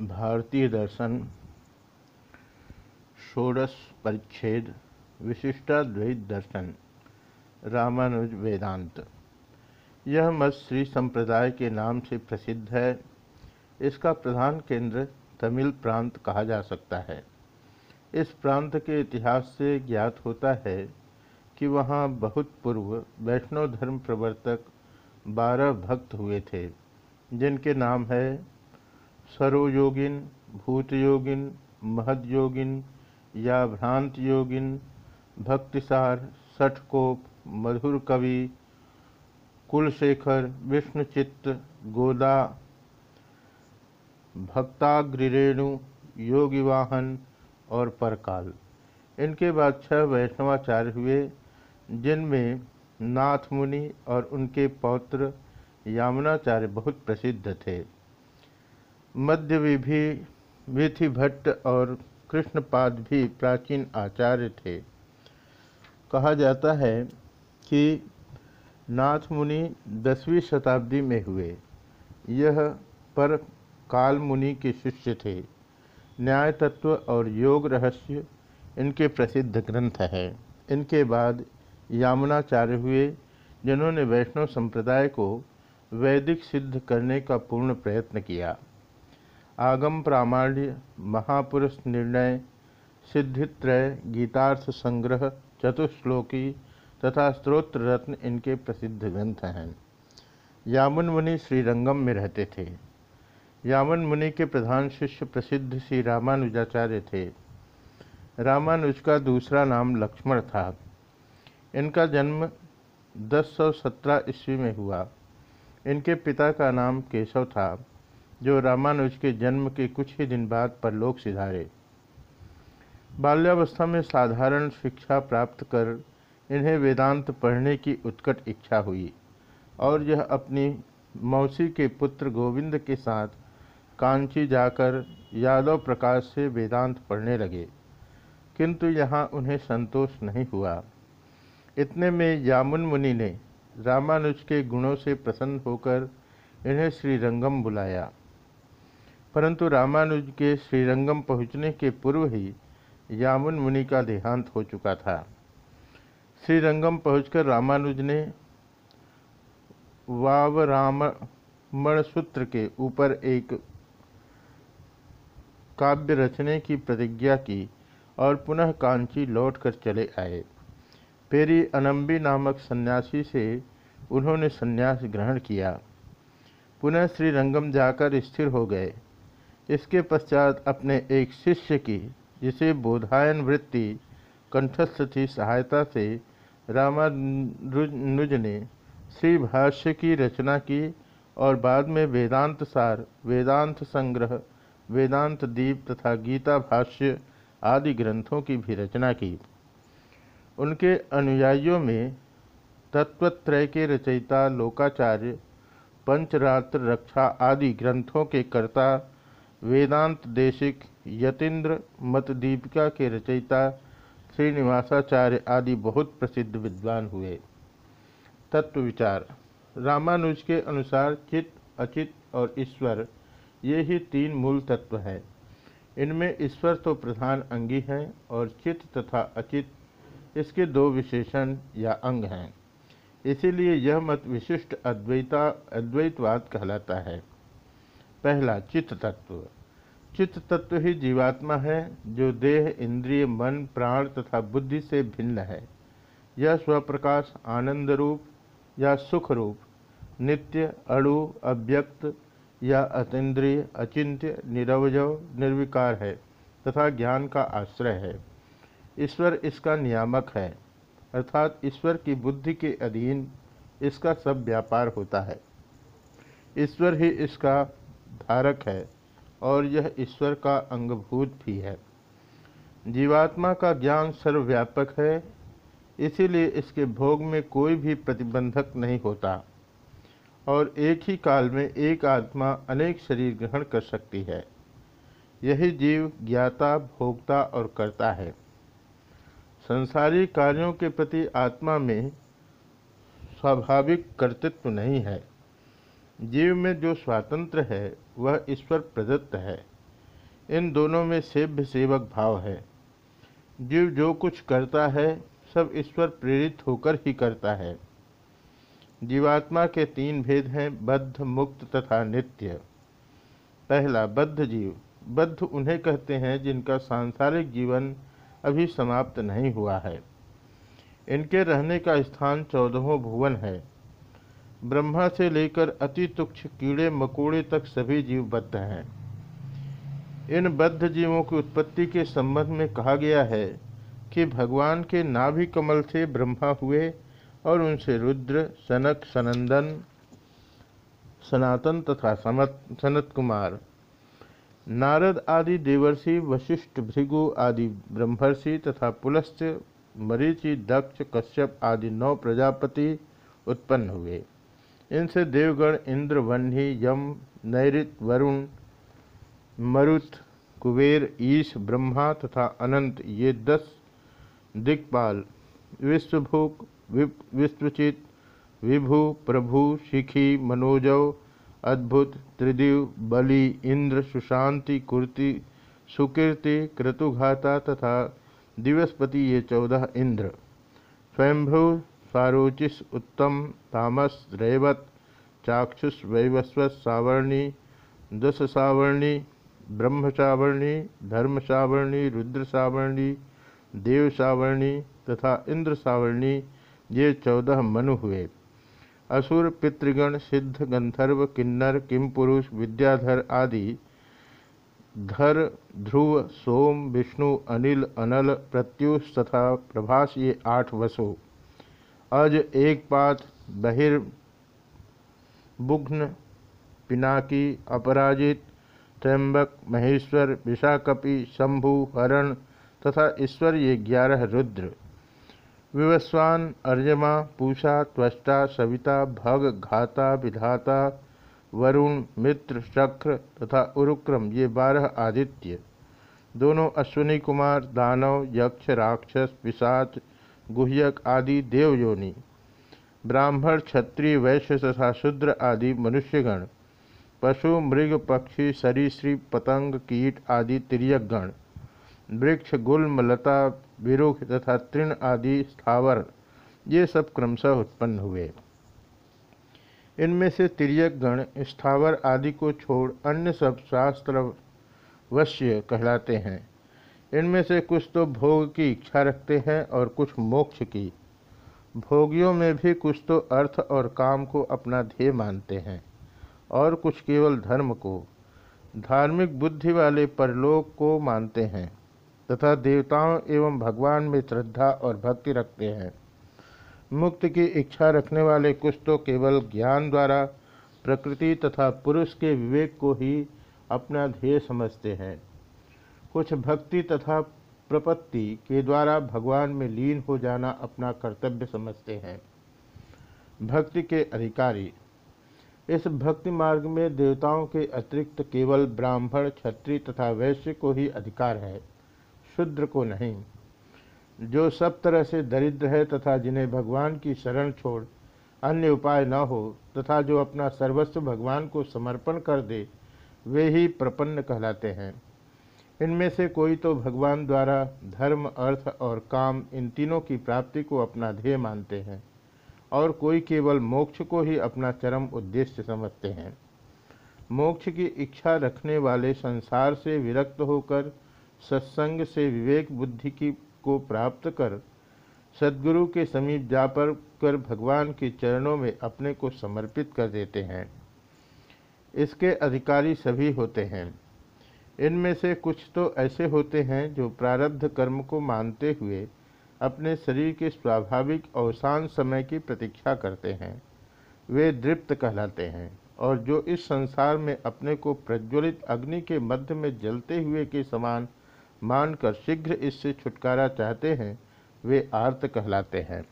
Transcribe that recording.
भारतीय दर्शन, षोडश परिच्छेद, विशिष्टाद्वैत दर्शन, रामानुज वेदांत। यह मत श्री संप्रदाय के नाम से प्रसिद्ध है। इसका प्रधान केंद्र तमिल प्रांत कहा जा सकता है। इस प्रांत के इतिहास से ज्ञात होता है कि वहाँ बहुत पूर्व वैष्णव धर्म प्रवर्तक बारह भक्त हुए थे, जिनके नाम है सरोयोगिन, भूतयोगिन, महदयोगिन, या भ्रांत योगिन भक्तिसार सठकोप मधुर कवि कुलशेखर, विष्णुचित्त, गोदा, भक्ताग्रिरेणु, योगिवाहन और परकाल। इनके बाद छह वैष्णवाचार्य हुए, जिनमें नाथ मुनि और उनके पौत्र यामुनाचार्य बहुत प्रसिद्ध थे। मध्य विधि भट्ट और कृष्णपाद भी प्राचीन आचार्य थे। कहा जाता है कि नाथ मुनि दसवीं शताब्दी में हुए। यह पर काल मुनि के शिष्य थे। न्याय तत्व और योग रहस्य इनके प्रसिद्ध ग्रंथ हैं। इनके बाद यामुनाचार्य हुए, जिन्होंने वैष्णव संप्रदाय को वैदिक सिद्ध करने का पूर्ण प्रयत्न किया। आगम प्रामाण्य, महापुरुष निर्णय, सिद्धित्रय, गीतार्थ संग्रह, चतुश्लोकी तथा स्त्रोत्र रत्न इनके प्रसिद्ध ग्रंथ हैं। यामुन मुनि श्रीरंगम में रहते थे। यामुन मुनि के प्रधान शिष्य प्रसिद्ध श्री रामानुजाचार्य थे। रामानुज का दूसरा नाम लक्ष्मण था। इनका जन्म 1017 ईस्वी में हुआ। इनके पिता का नाम केशव था। जो रामानुज के जन्म के कुछ ही दिन बाद परलोक सिधारे। बाल्यावस्था में साधारण शिक्षा प्राप्त कर इन्हें वेदांत पढ़ने की उत्कट इच्छा हुई और यह अपनी मौसी के पुत्र गोविंद के साथ कांची जाकर यादव प्रकाश से वेदांत पढ़ने लगे, किंतु यहाँ उन्हें संतोष नहीं हुआ। इतने में यामुन मुनि ने रामानुज के गुणों से प्रसन्न होकर इन्हें श्रीरंगम बुलाया। परंतु रामानुज के श्रीरंगम पहुँचने के पूर्व ही यामुन मुनि का देहांत हो चुका था। श्रीरंगम पहुंचकर रामानुज ने वाव रामण सूत्र के ऊपर एक काव्य रचने की प्रतिज्ञा की और पुनः कांची लौटकर चले आए। पेरी अनम्बी नामक सन्यासी से उन्होंने सन्यास ग्रहण किया। पुनः श्रीरंगम जाकर स्थिर हो गए। इसके पश्चात अपने एक शिष्य की, जिसे बोधायन वृत्ति कंठस्थ थी सहायता से रामानुज ने श्री भाष्य की रचना की और बाद में वेदांत सार, वेदांत संग्रह, वेदांत दीप तथा गीता भाष्य आदि ग्रंथों की भी रचना की। उनके अनुयायियों में तत्वत्रय के रचयिता लोकाचार्य पंचरात्र रक्षा आदि ग्रंथों के कर्ता वेदांत देशिक यतीन्द्र मतदीपिका के रचयिता श्रीनिवासाचार्य आदि बहुत प्रसिद्ध विद्वान हुए। तत्व विचार। रामानुज के अनुसार चित्त, अचित और ईश्वर, ये ही तीन मूल तत्व हैं। इनमें ईश्वर तो प्रधान अंगी हैं और चित्त तथा अचित इसके दो विशेषण या अंग हैं। इसीलिए यह मत विशिष्ट अद्वैता, अद्वैतवाद कहलाता है। पहला, चित्त तत्व। चित्त तत्व ही जीवात्मा है, जो देह, इंद्रिय, मन, प्राण तथा बुद्धि से भिन्न है। यह स्वप्रकाश आनंद रूप या सुख रूप, नित्य, अणु, अव्यक्त या अतीन्द्रिय, अचिंत्य, निरवजव, निर्विकार है तथा ज्ञान का आश्रय है। ईश्वर इसका नियामक है, अर्थात ईश्वर की बुद्धि के अधीन इसका सब व्यापार होता है। ईश्वर ही इसका धारक है और यह ईश्वर का अंगभूत भी है। जीवात्मा का ज्ञान सर्वव्यापक है, इसीलिए इसके भोग में कोई भी प्रतिबंधक नहीं होता और एक ही काल में एक आत्मा अनेक शरीर ग्रहण कर सकती है। यही जीव ज्ञाता भोगता और करता है। संसारी कार्यों के प्रति आत्मा में स्वाभाविक कर्तृत्व नहीं है। जीव में जो स्वातंत्र है, वह ईश्वर प्रदत्त है। इन दोनों में सेव्य सेवक भाव है। जीव जो कुछ करता है, सब ईश्वर प्रेरित होकर ही करता है। जीवात्मा के तीन भेद हैं, बद्ध, मुक्त तथा नित्य। पहला, बद्ध जीव। बद्ध उन्हें कहते हैं, जिनका सांसारिक जीवन अभी समाप्त नहीं हुआ है। इनके रहने का स्थान चौदहों भुवन है। ब्रह्मा से लेकर अति तुक्ष कीड़े मकोड़े तक सभी जीव बद्ध हैं। इन बद्ध जीवों की उत्पत्ति के संबंध में कहा गया है कि भगवान के नाभि कमल से ब्रह्मा हुए और उनसे रुद्र, सनक, सनंदन, सनातन तथा समत, सनत कुमार, नारद आदि देवर्षि, वशिष्ठ भृगु आदि ब्रह्मर्षि तथा पुलस्त, मरीचि, दक्ष, कश्यप आदि नौ प्रजापति उत्पन्न हुए। इनसे देवगण इंद्र वन्ही यम नैरित वरुण, मरुत, कुबेर, ईश, ब्रह्मा तथा अनंत, ये दस दिक्पाल विश्वभूक विश्वचित, विभु, प्रभु, शिखी, मनोजव, अद्भुत, त्रिदिव, बलि, इंद्र, सुशांति, कुर्ति, सुकीर्ति, क्रतुघाता तथा दिवसपति ये चौदह इंद्र। स्वयंभु सारोचिस उत्तम तामस रेवत चाक्षुष वैवस्वत सावर्णी दस सावर्णी ब्रह्म सावर्णी धर्म सावर्णी रुद्र सावर्णी देव सावर्णी तथा इंद्र सावर्णी ये चौदह मनु हुए। असुर, पितृगण, सिद्ध, गंधर्व, किन्नर किम पुरुष विद्याधर आदि धर, ध्रुव, सोम, विष्णु, अनिल, अनल, प्रत्युष तथा प्रभास ये आठ वसु। अज एक पात बहिर्बुघ्न पिनाकी अपराजित, त्र्यंबक महेश्वर विशाकपि शंभु, हरण तथा ईश्वर ये ग्यारह रुद्र। विवस्वान अर्यमा पूषा, त्वष्टा, सविता, भग, घाता, विधाता, वरुण, मित्र, शक्र तथा उरुक्रम ये बारह आदित्य। दोनों अश्विनी कुमार, दानव, यक्ष, राक्षस, पिशाच गुह्यक आदि देव देवयोनि, ब्राह्मण, क्षत्रिय, वैश्य तथा शूद्र आदि मनुष्यगण, पशु, मृग, पक्षी सरीसृप पतंग, कीट आदि तिरकगण वृक्ष, गुल्म, लता, विरुख तथा तृण आदि स्थावर, ये सब क्रमशः उत्पन्न हुए। इनमें से तिरक गण स्थावर आदि को छोड़ अन्य सब शास्त्र वश्य कहलाते हैं। इनमें से कुछ तो भोग की इच्छा रखते हैं और कुछ मोक्ष की। भोगियों में भी कुछ तो अर्थ और काम को अपना ध्येय मानते हैं, और कुछ केवल धर्म को। धार्मिक बुद्धि वाले परलोक को मानते हैं, तथा देवताओं एवं भगवान में श्रद्धा और भक्ति रखते हैं। मुक्त की इच्छा रखने वाले कुछ तो केवल ज्ञान द्वारा, प्रकृति तथा पुरुष के विवेक को ही अपना ध्येय समझते हैं। कुछ भक्ति तथा प्रपत्ति के द्वारा भगवान में लीन हो जाना अपना कर्तव्य समझते हैं। भक्ति के अधिकारी। इस भक्ति मार्ग में देवताओं के अतिरिक्त केवल ब्राह्मण, क्षत्रिय तथा वैश्य को ही अधिकार है, शुद्र को नहीं। जो सब तरह से दरिद्र है तथा जिन्हें भगवान की शरण छोड़ अन्य उपाय न हो तथा जो अपना सर्वस्व भगवान को समर्पण कर दे, वे ही प्रपन्न कहलाते हैं। इनमें से कोई तो भगवान द्वारा धर्म, अर्थ और काम इन तीनों की प्राप्ति को अपना ध्येय मानते हैं और कोई केवल मोक्ष को ही अपना चरम उद्देश्य समझते हैं। मोक्ष की इच्छा रखने वाले संसार से विरक्त होकर, सत्संग से विवेक बुद्धि की, को प्राप्त कर, सदगुरु के समीप जा पर, कर भगवान के चरणों में अपने को समर्पित कर देते हैं। इसके अधिकारी सभी होते हैं। इनमें से कुछ तो ऐसे होते हैं जो प्रारब्ध कर्म को मानते हुए अपने शरीर के स्वाभाविक अवसान समय की प्रतीक्षा करते हैं। वे दृप्त कहलाते हैं और जो इस संसार में अपने को प्रज्वलित अग्नि के मध्य में जलते हुए के समान मानकर शीघ्र इससे छुटकारा चाहते हैं, वे आर्त कहलाते हैं।